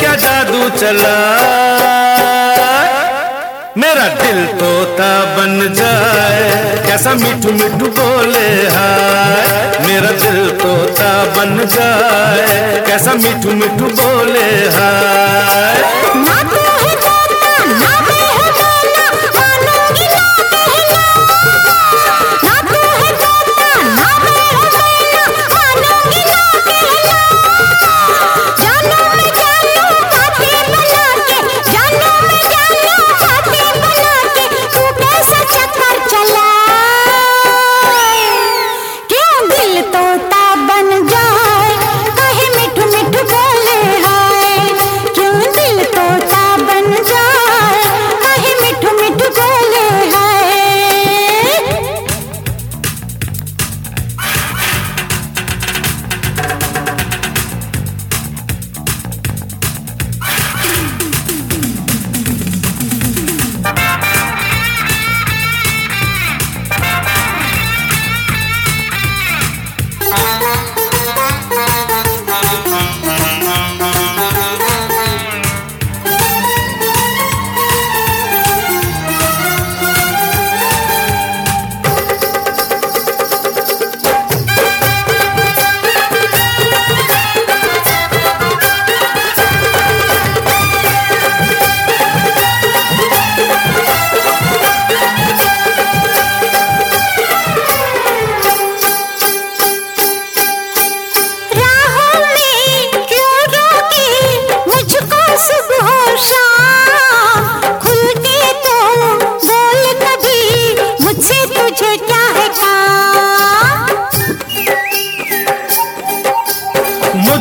चला? मेरा दिल तोता बन जाए। कैसा मिठू मिठू बोले हाय? मेरा दिल तोता बन जाए। कैसा मिठू मिठू बोले हाय?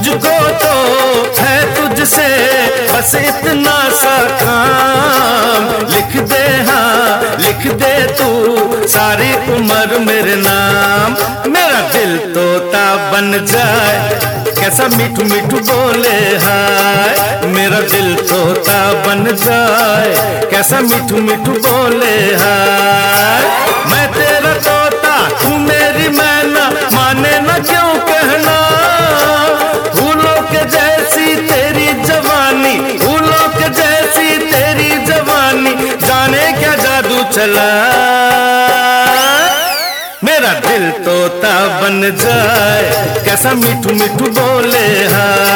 मुझको तो है तुझसे बस इतना सा काम। लिख दे हाँ लिख दे तू सारी उम्र मेरे नाम। मेरा दिल तोता बन जाए, कैसा मिठू मिठू बोले हाय। मेरा दिल तोता बन जाए, कैसा मिठू मिठू बोले हाय। चला। मेरा दिल तोता बन जाए कैसा मीठू मीठू बोले हाय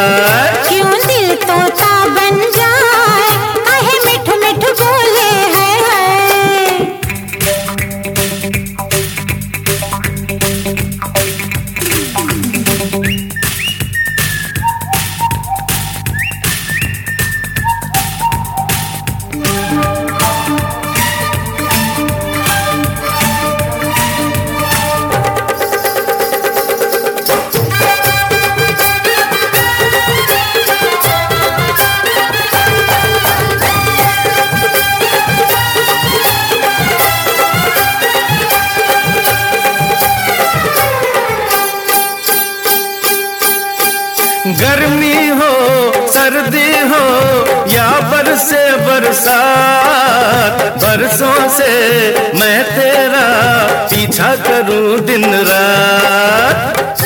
सर्दी हो या बरसे बरसात बरसों से मैं तेरा पीछा करूँ दिन रात।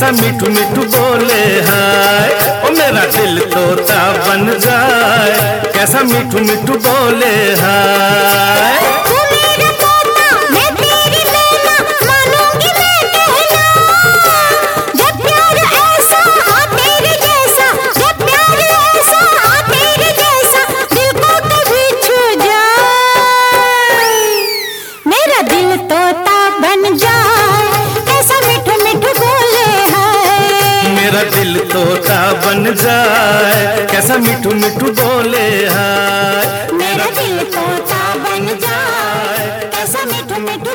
कैसा मिठू मिठू बोले हाय, ओ मेरा दिल तोता बन जाए। कैसा मिठू मिठू बोले हाय। मेरा दिल तोता बन जाए। कैसा मिठू मिठू बोले हाय। मेरा दिल तोता बन जाए। कैसा मिठू मिठू